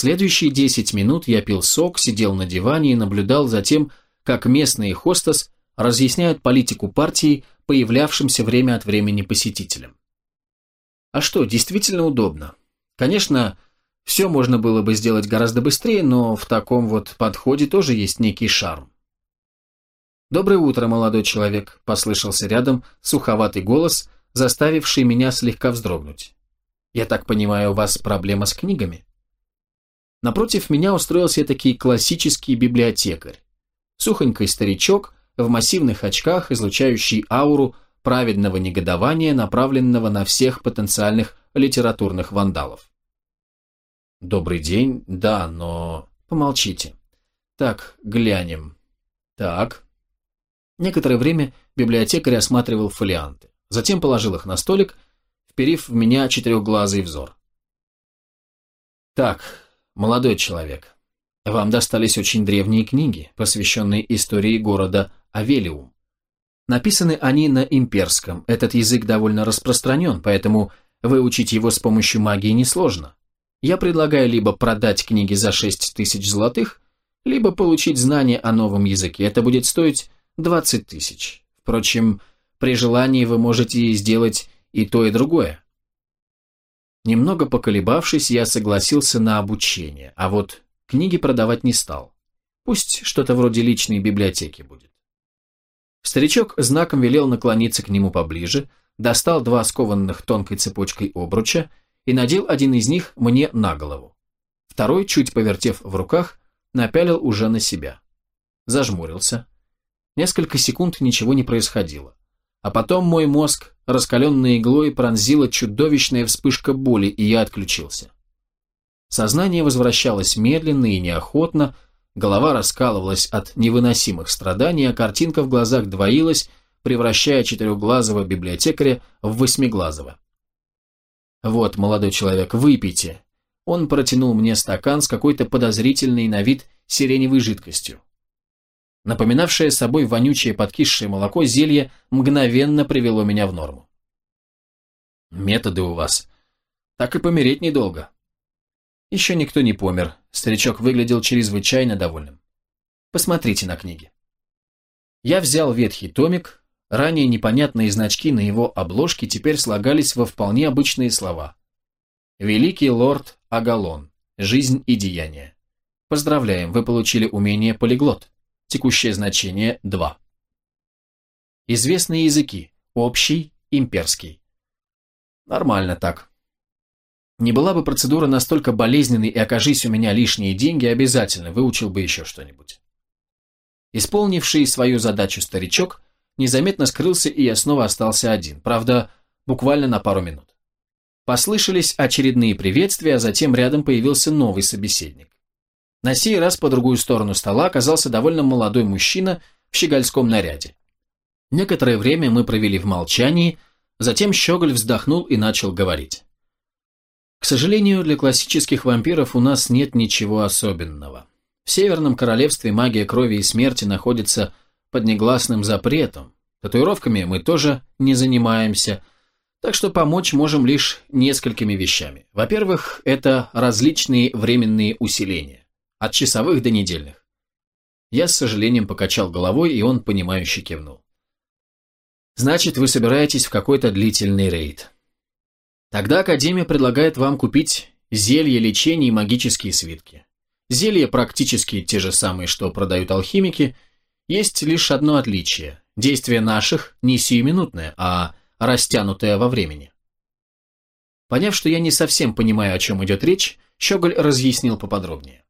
Следующие 10 минут я пил сок, сидел на диване и наблюдал за тем, как местные хостес разъясняют политику партии появлявшимся время от времени посетителям. А что, действительно удобно. Конечно, все можно было бы сделать гораздо быстрее, но в таком вот подходе тоже есть некий шарм. «Доброе утро, молодой человек», – послышался рядом суховатый голос, заставивший меня слегка вздрогнуть. «Я так понимаю, у вас проблема с книгами?» Напротив меня устроился таки классический библиотекарь. Сухонький старичок в массивных очках, излучающий ауру праведного негодования, направленного на всех потенциальных литературных вандалов. «Добрый день, да, но...» «Помолчите. Так, глянем. Так, Некоторое время библиотекарь осматривал фолианты, затем положил их на столик, вперив в меня четырехглазый взор. «Так, молодой человек, вам достались очень древние книги, посвященные истории города Авелиум. Написаны они на имперском, этот язык довольно распространен, поэтому выучить его с помощью магии несложно. Я предлагаю либо продать книги за шесть тысяч золотых, либо получить знания о новом языке. Это будет стоить 20 тысяч. Впрочем, при желании вы можете сделать и то, и другое. Немного поколебавшись, я согласился на обучение, а вот книги продавать не стал. Пусть что-то вроде личной библиотеки будет. Старичок знаком велел наклониться к нему поближе, достал два скованных тонкой цепочкой обруча и надел один из них мне на голову. Второй, чуть повертев в руках, напялил уже на себя. Зажмурился, Несколько секунд ничего не происходило. А потом мой мозг, раскаленной иглой, пронзила чудовищная вспышка боли, и я отключился. Сознание возвращалось медленно и неохотно, голова раскалывалась от невыносимых страданий, а картинка в глазах двоилась, превращая четырехглазого библиотекаря в восьмиглазого. «Вот, молодой человек, выпейте». Он протянул мне стакан с какой-то подозрительной на вид сиреневой жидкостью. Напоминавшее собой вонючее подкисшее молоко зелье мгновенно привело меня в норму. Методы у вас. Так и помереть недолго. Еще никто не помер. Старичок выглядел чрезвычайно довольным. Посмотрите на книги. Я взял ветхий томик, ранее непонятные значки на его обложке теперь слагались во вполне обычные слова. Великий лорд Агалон. Жизнь и деяния. Поздравляем, вы получили умение полиглот. Текущее значение 2. Известные языки. Общий, имперский. Нормально так. Не была бы процедура настолько болезненной и окажись у меня лишние деньги, обязательно выучил бы еще что-нибудь. Исполнивший свою задачу старичок незаметно скрылся, и я снова остался один, правда, буквально на пару минут. Послышались очередные приветствия, а затем рядом появился новый собеседник. На сей раз по другую сторону стола оказался довольно молодой мужчина в щегольском наряде. Некоторое время мы провели в молчании, затем Щеголь вздохнул и начал говорить. К сожалению, для классических вампиров у нас нет ничего особенного. В Северном Королевстве магия крови и смерти находится под негласным запретом. Татуировками мы тоже не занимаемся, так что помочь можем лишь несколькими вещами. Во-первых, это различные временные усиления. От часовых до недельных. Я с сожалением покачал головой, и он, понимающе кивнул. Значит, вы собираетесь в какой-то длительный рейд. Тогда Академия предлагает вам купить зелье лечения и магические свитки. Зелья практически те же самые, что продают алхимики, есть лишь одно отличие. Действие наших не сиюминутное, а растянутое во времени. Поняв, что я не совсем понимаю, о чем идет речь, Щеголь разъяснил поподробнее.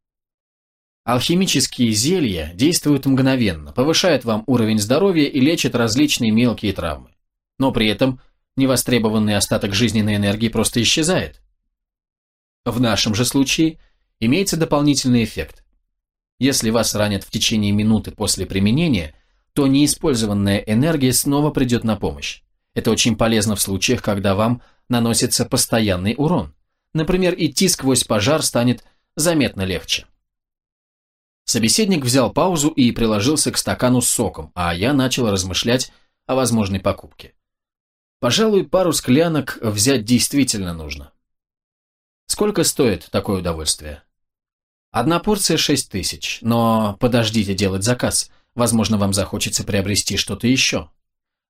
Алхимические зелья действуют мгновенно, повышают вам уровень здоровья и лечат различные мелкие травмы. Но при этом невостребованный остаток жизненной энергии просто исчезает. В нашем же случае имеется дополнительный эффект. Если вас ранят в течение минуты после применения, то неиспользованная энергия снова придет на помощь. Это очень полезно в случаях, когда вам наносится постоянный урон. Например, идти сквозь пожар станет заметно легче. Собеседник взял паузу и приложился к стакану с соком, а я начал размышлять о возможной покупке. Пожалуй, пару склянок взять действительно нужно. Сколько стоит такое удовольствие? Одна порция шесть тысяч, но подождите делать заказ. Возможно, вам захочется приобрести что-то еще.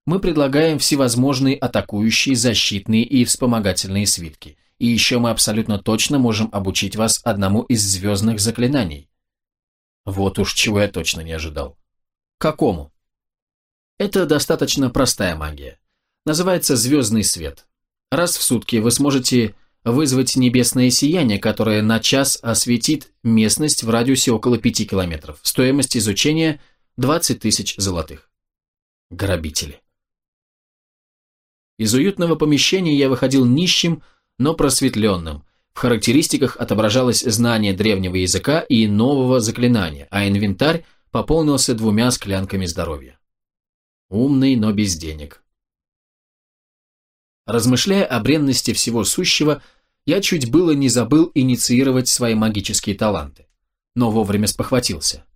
Мы предлагаем всевозможные атакующие, защитные и вспомогательные свитки. И еще мы абсолютно точно можем обучить вас одному из звездных заклинаний. Вот уж чего я точно не ожидал. Какому? Это достаточно простая магия. Называется звездный свет. Раз в сутки вы сможете вызвать небесное сияние, которое на час осветит местность в радиусе около 5 километров. Стоимость изучения – 20 тысяч золотых. Грабители. Из уютного помещения я выходил нищим, но просветленным. В характеристиках отображалось знание древнего языка и нового заклинания, а инвентарь пополнился двумя склянками здоровья. Умный, но без денег. Размышляя о бренности всего сущего, я чуть было не забыл инициировать свои магические таланты, но вовремя спохватился.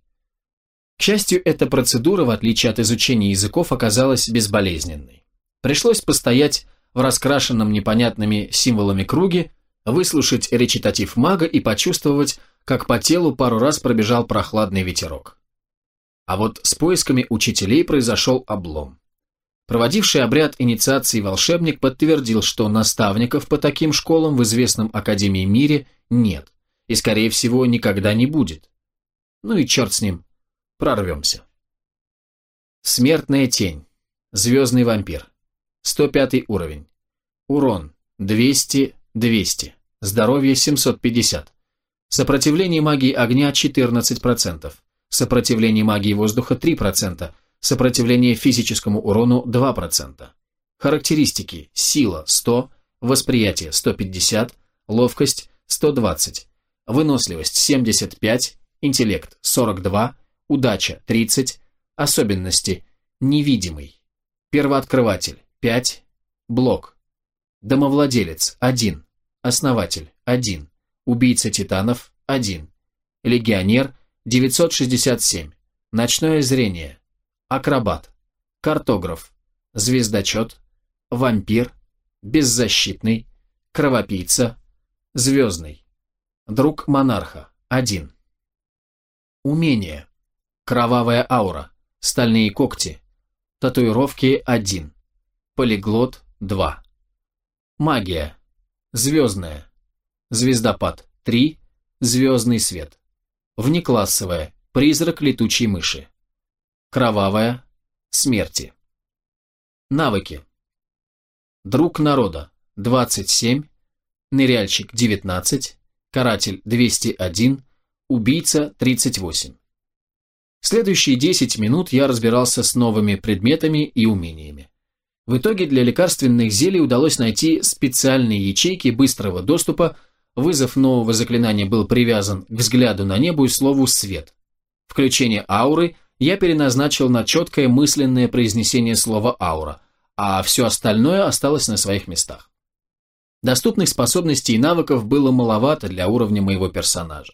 К счастью, эта процедура, в отличие от изучения языков, оказалась безболезненной. Пришлось постоять в раскрашенном непонятными символами круге, выслушать речитатив мага и почувствовать, как по телу пару раз пробежал прохладный ветерок. А вот с поисками учителей произошел облом. Проводивший обряд инициации волшебник подтвердил, что наставников по таким школам в известном Академии мире нет, и, скорее всего, никогда не будет. Ну и черт с ним, Прорвемся. Смертная тень. Звездный вампир. 105 уровень. Урон 200-200. Здоровье 750. Сопротивление магии огня 14%. Сопротивление магии воздуха 3%. Сопротивление физическому урону 2%. Характеристики. Сила 100, восприятие 150, ловкость 120, выносливость 75, интеллект 42, удача – 30, особенности – невидимый, первооткрыватель – 5, блок, домовладелец – 1, основатель – 1, убийца титанов – 1, легионер – 967, ночное зрение, акробат, картограф, звездочет, вампир, беззащитный, кровопийца, звездный, друг монарха – 1. Умение. Кровавая аура. Стальные когти. Татуировки 1. Полиглот 2. Магия. Звездная. Звездопад 3. Звездный свет. Внеклассовая. Призрак летучей мыши. Кровавая. Смерти. Навыки. Друг народа 27. Ныряльщик 19. Каратель 201. Убийца 38. Следующие 10 минут я разбирался с новыми предметами и умениями. В итоге для лекарственных зелий удалось найти специальные ячейки быстрого доступа, вызов нового заклинания был привязан к взгляду на небо и слову «свет». Включение ауры я переназначил на четкое мысленное произнесение слова «аура», а все остальное осталось на своих местах. Доступных способностей и навыков было маловато для уровня моего персонажа.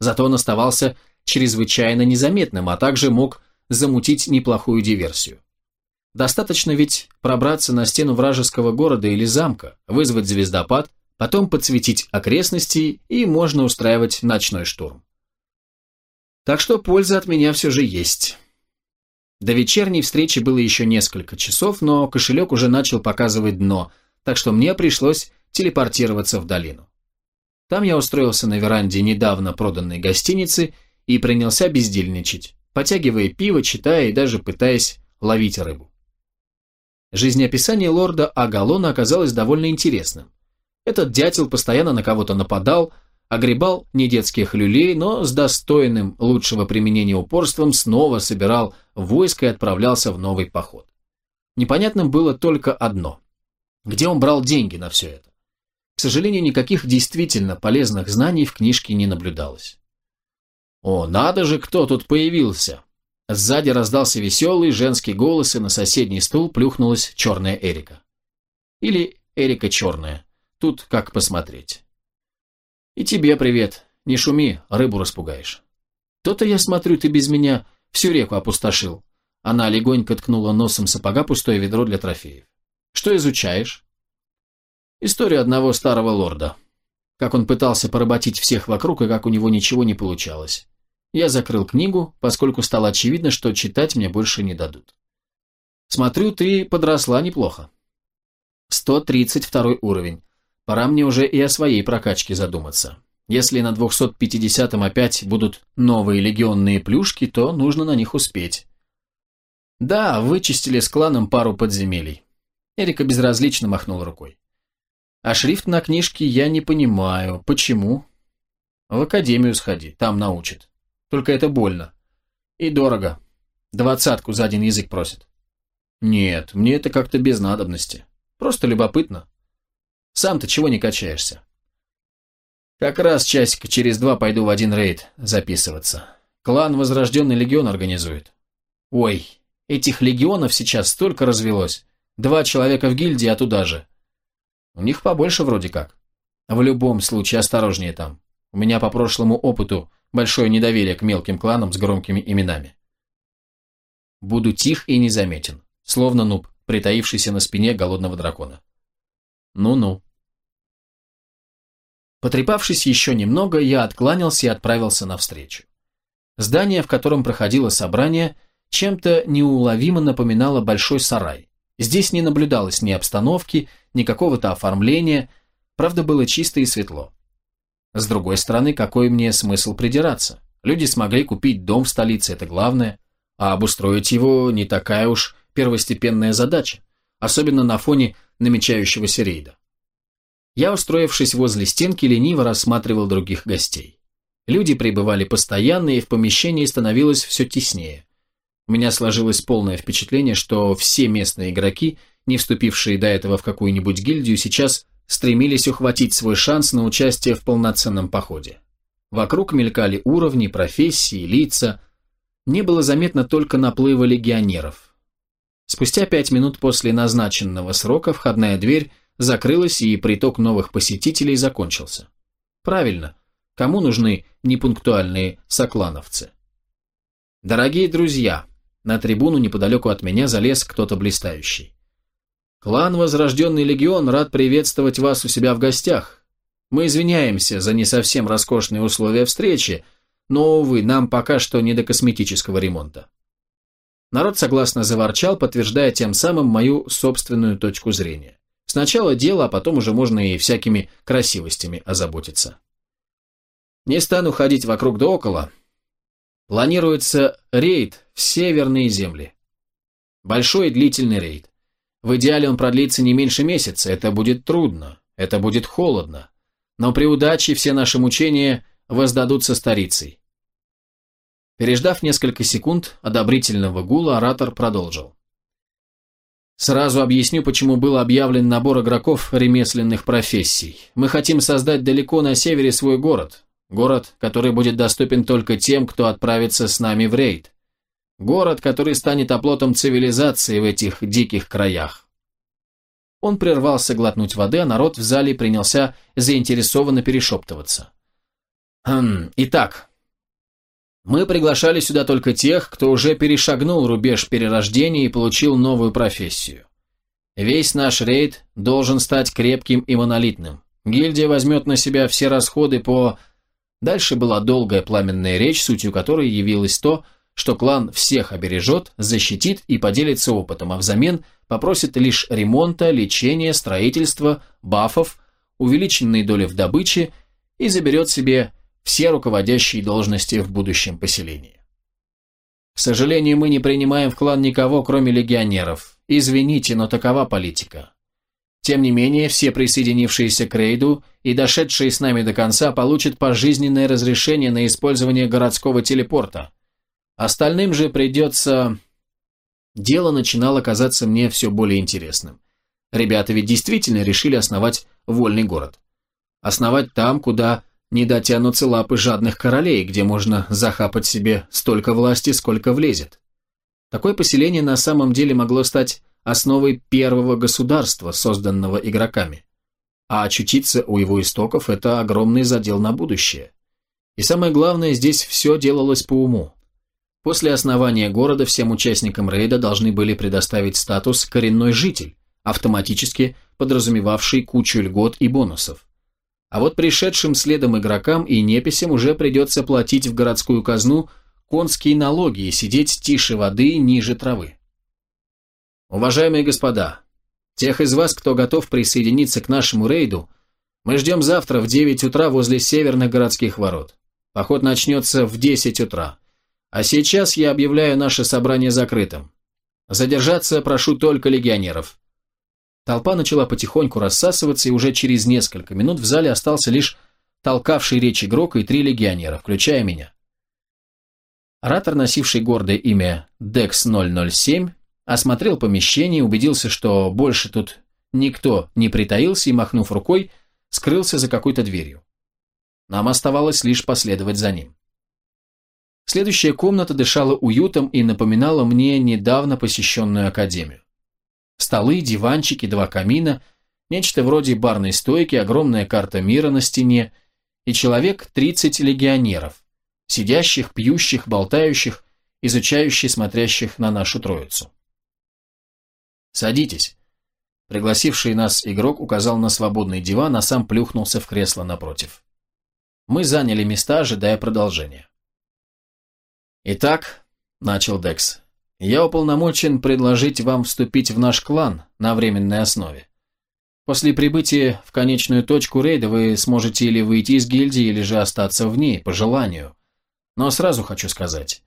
Зато он оставался чрезвычайно незаметным, а также мог замутить неплохую диверсию. Достаточно ведь пробраться на стену вражеского города или замка, вызвать звездопад, потом подсветить окрестности и можно устраивать ночной штурм. Так что польза от меня все же есть. До вечерней встречи было еще несколько часов, но кошелек уже начал показывать дно, так что мне пришлось телепортироваться в долину. Там я устроился на веранде недавно проданной гостиницы и принялся бездельничать, потягивая пиво, читая и даже пытаясь ловить рыбу. Жизнеописание лорда Агалона оказалось довольно интересным. Этот дятел постоянно на кого-то нападал, огребал недетских люлей, но с достойным лучшего применения упорством снова собирал войско и отправлялся в новый поход. Непонятным было только одно. Где он брал деньги на все это? К сожалению, никаких действительно полезных знаний в книжке не наблюдалось. «О, надо же, кто тут появился!» Сзади раздался веселый женский голос, и на соседний стул плюхнулась черная Эрика. Или Эрика черная. Тут как посмотреть. «И тебе привет. Не шуми, рыбу распугаешь». «То-то я смотрю, ты без меня всю реку опустошил». Она легонько ткнула носом сапога пустое ведро для трофеев. «Что изучаешь?» «Историю одного старого лорда». как он пытался поработить всех вокруг и как у него ничего не получалось. Я закрыл книгу, поскольку стало очевидно, что читать мне больше не дадут. Смотрю, ты подросла неплохо. 132 уровень. Пора мне уже и о своей прокачке задуматься. Если на 250-м опять будут новые легионные плюшки, то нужно на них успеть. Да, вычистили с кланом пару подземелий. Эрика безразлично махнул рукой. А шрифт на книжке я не понимаю. Почему? В академию сходи, там научат. Только это больно. И дорого. Двадцатку за один язык просят. Нет, мне это как-то без надобности. Просто любопытно. Сам-то чего не качаешься? Как раз часика через два пойду в один рейд записываться. Клан Возрожденный Легион организует. Ой, этих легионов сейчас столько развелось. Два человека в гильдии, а туда же. У них побольше вроде как. В любом случае, осторожнее там. У меня по прошлому опыту большое недоверие к мелким кланам с громкими именами. Буду тих и незаметен, словно нуб, притаившийся на спине голодного дракона. Ну-ну. Потрепавшись еще немного, я откланялся и отправился навстречу. Здание, в котором проходило собрание, чем-то неуловимо напоминало большой сарай. Здесь не наблюдалось ни обстановки, ни какого-то оформления, правда было чисто и светло. С другой стороны, какой мне смысл придираться? Люди смогли купить дом в столице, это главное, а обустроить его не такая уж первостепенная задача, особенно на фоне намечающегося рейда. Я, устроившись возле стенки, лениво рассматривал других гостей. Люди прибывали постоянно, и в помещении становилось все теснее. У меня сложилось полное впечатление, что все местные игроки, не вступившие до этого в какую-нибудь гильдию, сейчас стремились ухватить свой шанс на участие в полноценном походе. Вокруг мелькали уровни, профессии, лица. Не было заметно только наплыва легионеров. Спустя пять минут после назначенного срока входная дверь закрылась и приток новых посетителей закончился. Правильно, кому нужны непунктуальные соклановцы? Дорогие друзья, на трибуну неподалеку от меня залез кто-то блистающий. Клан Возрожденный Легион рад приветствовать вас у себя в гостях. Мы извиняемся за не совсем роскошные условия встречи, но, увы, нам пока что не до косметического ремонта. Народ согласно заворчал, подтверждая тем самым мою собственную точку зрения. Сначала дело, а потом уже можно и всякими красивостями озаботиться. Не стану ходить вокруг да около. Планируется рейд в северные земли. Большой и длительный рейд. В идеале он продлится не меньше месяца, это будет трудно, это будет холодно. Но при удаче все наши мучения воздадутся старицей. Переждав несколько секунд одобрительного гула, оратор продолжил. Сразу объясню, почему был объявлен набор игроков ремесленных профессий. Мы хотим создать далеко на севере свой город. Город, который будет доступен только тем, кто отправится с нами в рейд. Город, который станет оплотом цивилизации в этих диких краях. Он прервался глотнуть воды, а народ в зале принялся заинтересованно перешептываться. Хм, итак, мы приглашали сюда только тех, кто уже перешагнул рубеж перерождения и получил новую профессию. Весь наш рейд должен стать крепким и монолитным. Гильдия возьмет на себя все расходы по... Дальше была долгая пламенная речь, сутью которой явилось то, что клан всех обережет, защитит и поделится опытом, а взамен попросит лишь ремонта, лечения, строительства, бафов, увеличенной доли в добыче и заберет себе все руководящие должности в будущем поселении. К сожалению, мы не принимаем в клан никого, кроме легионеров. Извините, но такова политика. Тем не менее, все присоединившиеся к рейду и дошедшие с нами до конца получат пожизненное разрешение на использование городского телепорта. Остальным же придется... Дело начинало казаться мне все более интересным. Ребята ведь действительно решили основать вольный город. Основать там, куда не дотянутся лапы жадных королей, где можно захапать себе столько власти, сколько влезет. Такое поселение на самом деле могло стать основой первого государства, созданного игроками. А очутиться у его истоков – это огромный задел на будущее. И самое главное, здесь все делалось по уму. После основания города всем участникам рейда должны были предоставить статус «коренной житель», автоматически подразумевавший кучу льгот и бонусов. А вот пришедшим следом игрокам и неписям уже придется платить в городскую казну конские налоги и сидеть тише воды ниже травы. Уважаемые господа, тех из вас, кто готов присоединиться к нашему рейду, мы ждем завтра в 9 утра возле северных городских ворот. Поход начнется в 10 утра. А сейчас я объявляю наше собрание закрытым. Задержаться прошу только легионеров. Толпа начала потихоньку рассасываться, и уже через несколько минут в зале остался лишь толкавший речь игрок и три легионера, включая меня. Оратор, носивший гордое имя Dex-007, осмотрел помещение, убедился, что больше тут никто не притаился и, махнув рукой, скрылся за какой-то дверью. Нам оставалось лишь последовать за ним. Следующая комната дышала уютом и напоминала мне недавно посещенную академию. Столы, диванчики, два камина, нечто вроде барной стойки, огромная карта мира на стене и человек 30 легионеров, сидящих, пьющих, болтающих, изучающих, смотрящих на нашу троицу. «Садитесь», Пригласивший нас игрок указал на свободный диван, а сам плюхнулся в кресло напротив. Мы заняли места, ожидая продолжения. «Итак», — начал Декс, — «я уполномочен предложить вам вступить в наш клан на временной основе. После прибытия в конечную точку рейда вы сможете или выйти из гильдии, или же остаться в ней, по желанию. Но сразу хочу сказать,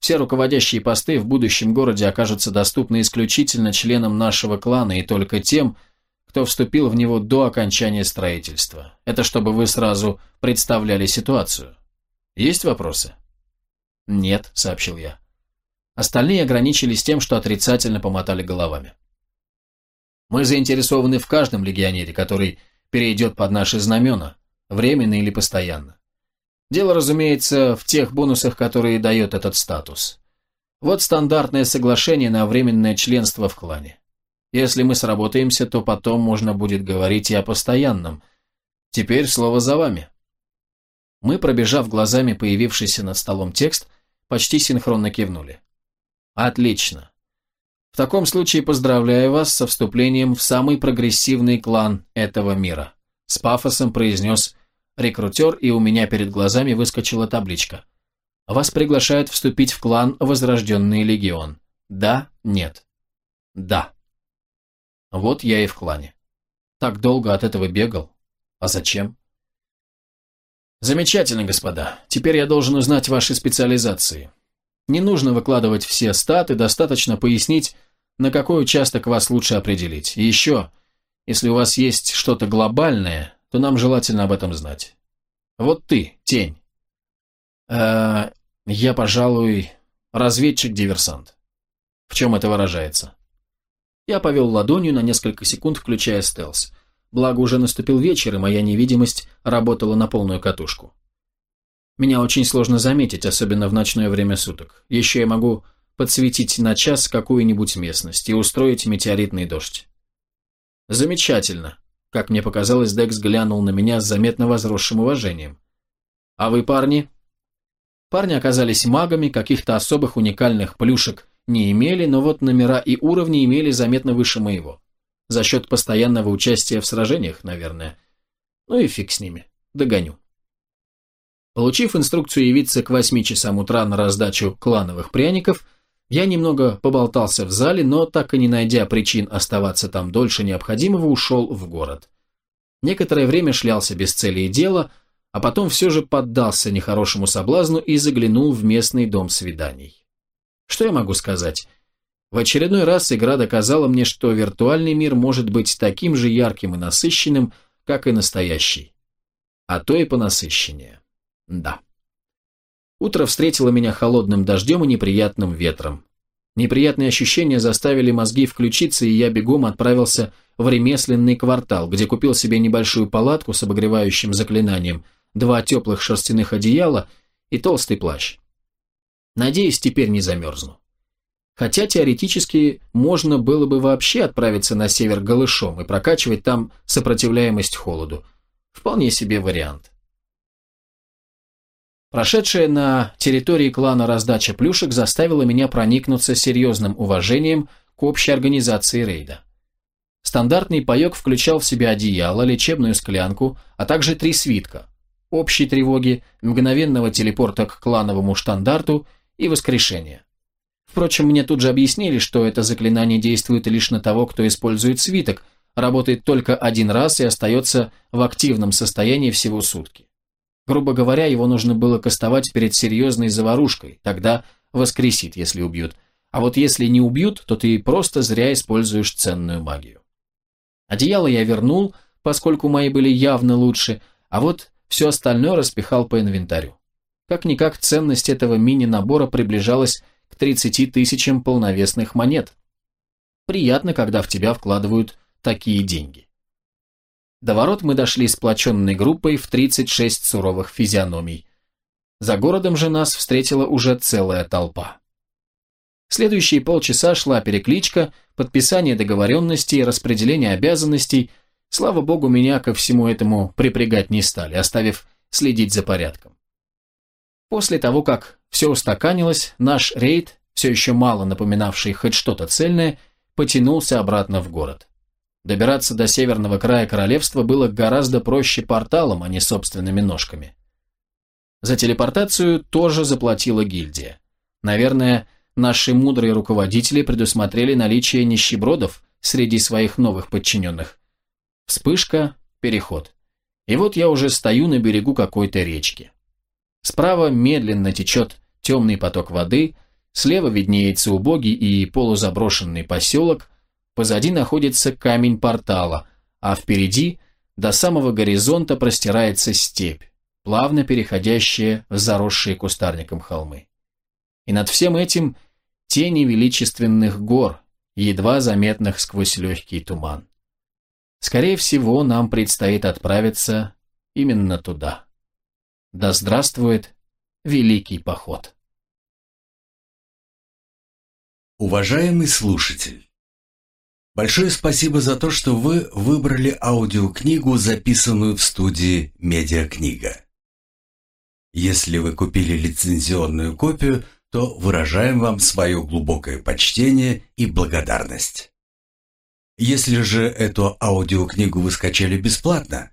все руководящие посты в будущем городе окажутся доступны исключительно членам нашего клана и только тем, кто вступил в него до окончания строительства. Это чтобы вы сразу представляли ситуацию. Есть вопросы? Нет, сообщил я. Остальные ограничились тем, что отрицательно помотали головами. Мы заинтересованы в каждом легионере, который перейдет под наши знамена, временно или постоянно. Дело, разумеется, в тех бонусах, которые дает этот статус. Вот стандартное соглашение на временное членство в клане. Если мы сработаемся, то потом можно будет говорить и о постоянном. Теперь слово за вами. Мы, пробежав глазами появившийся над столом текст, почти синхронно кивнули. Отлично. В таком случае поздравляю вас со вступлением в самый прогрессивный клан этого мира. С пафосом произнес рекрутер, и у меня перед глазами выскочила табличка. Вас приглашают вступить в клан Возрожденный Легион. Да, нет. Да. Вот я и в клане. Так долго от этого бегал. А зачем? Замечательно, господа. Теперь я должен узнать ваши специализации. Не нужно выкладывать все статы, достаточно пояснить, на какой участок вас лучше определить. И еще, если у вас есть что-то глобальное, то нам желательно об этом знать. Вот ты, тень. Э, я, пожалуй, разведчик-диверсант. В чем это выражается? Я повел ладонью на несколько секунд, включая стелс. Благо уже наступил вечер, и моя невидимость работала на полную катушку. Меня очень сложно заметить, особенно в ночное время суток. Еще я могу подсветить на час какую-нибудь местность и устроить метеоритный дождь. Замечательно. Как мне показалось, Декс глянул на меня с заметно возросшим уважением. «А вы, парни?» Парни оказались магами, каких-то особых уникальных плюшек не имели, но вот номера и уровни имели заметно выше моего. За счет постоянного участия в сражениях, наверное. Ну и фиг с ними. Догоню. Получив инструкцию явиться к восьми часам утра на раздачу клановых пряников, я немного поболтался в зале, но, так и не найдя причин оставаться там дольше необходимого, ушел в город. Некоторое время шлялся без цели и дела, а потом все же поддался нехорошему соблазну и заглянул в местный дом свиданий. Что я могу сказать? В очередной раз игра доказала мне, что виртуальный мир может быть таким же ярким и насыщенным, как и настоящий. А то и понасыщеннее. Да. Утро встретило меня холодным дождем и неприятным ветром. Неприятные ощущения заставили мозги включиться, и я бегом отправился в ремесленный квартал, где купил себе небольшую палатку с обогревающим заклинанием, два теплых шерстяных одеяла и толстый плащ. Надеюсь, теперь не замерзну. Хотя теоретически можно было бы вообще отправиться на север голышом и прокачивать там сопротивляемость холоду. Вполне себе вариант. Прошедшая на территории клана раздача плюшек заставила меня проникнуться серьезным уважением к общей организации рейда. Стандартный паек включал в себя одеяло, лечебную склянку, а также три свитка. Общей тревоги, мгновенного телепорта к клановому штандарту и воскрешения. Впрочем, мне тут же объяснили, что это заклинание действует лишь на того, кто использует свиток, работает только один раз и остается в активном состоянии всего сутки. Грубо говоря, его нужно было кастовать перед серьезной заварушкой, тогда воскресит, если убьют. А вот если не убьют, то ты просто зря используешь ценную магию. Одеяло я вернул, поскольку мои были явно лучше, а вот все остальное распихал по инвентарю. Как-никак ценность этого мини-набора приближалась к 30 тысячам полновесных монет. Приятно, когда в тебя вкладывают такие деньги. До ворот мы дошли сплоченной группой в 36 суровых физиономий. За городом же нас встретила уже целая толпа. Следующие полчаса шла перекличка, подписание договоренностей, распределение обязанностей. Слава богу, меня ко всему этому припрягать не стали, оставив следить за порядком. После того, как все устаканилось, наш рейд, все еще мало напоминавший хоть что-то цельное, потянулся обратно в город. Добираться до северного края королевства было гораздо проще порталом, а не собственными ножками. За телепортацию тоже заплатила гильдия. Наверное, наши мудрые руководители предусмотрели наличие нищебродов среди своих новых подчиненных. Вспышка, переход. И вот я уже стою на берегу какой-то речки. Справа медленно течет темный поток воды, слева виднеется убогий и полузаброшенный поселок, позади находится камень портала, а впереди до самого горизонта простирается степь, плавно переходящая в заросшие кустарником холмы. И над всем этим тени величественных гор, едва заметных сквозь легкий туман. Скорее всего, нам предстоит отправиться именно туда. Да здравствует Великий Поход! Уважаемый слушатель, большое спасибо за то, что вы выбрали аудиокнигу, записанную в студии «Медиакнига». Если вы купили лицензионную копию, то выражаем вам свое глубокое почтение и благодарность. Если же эту аудиокнигу вы скачали бесплатно,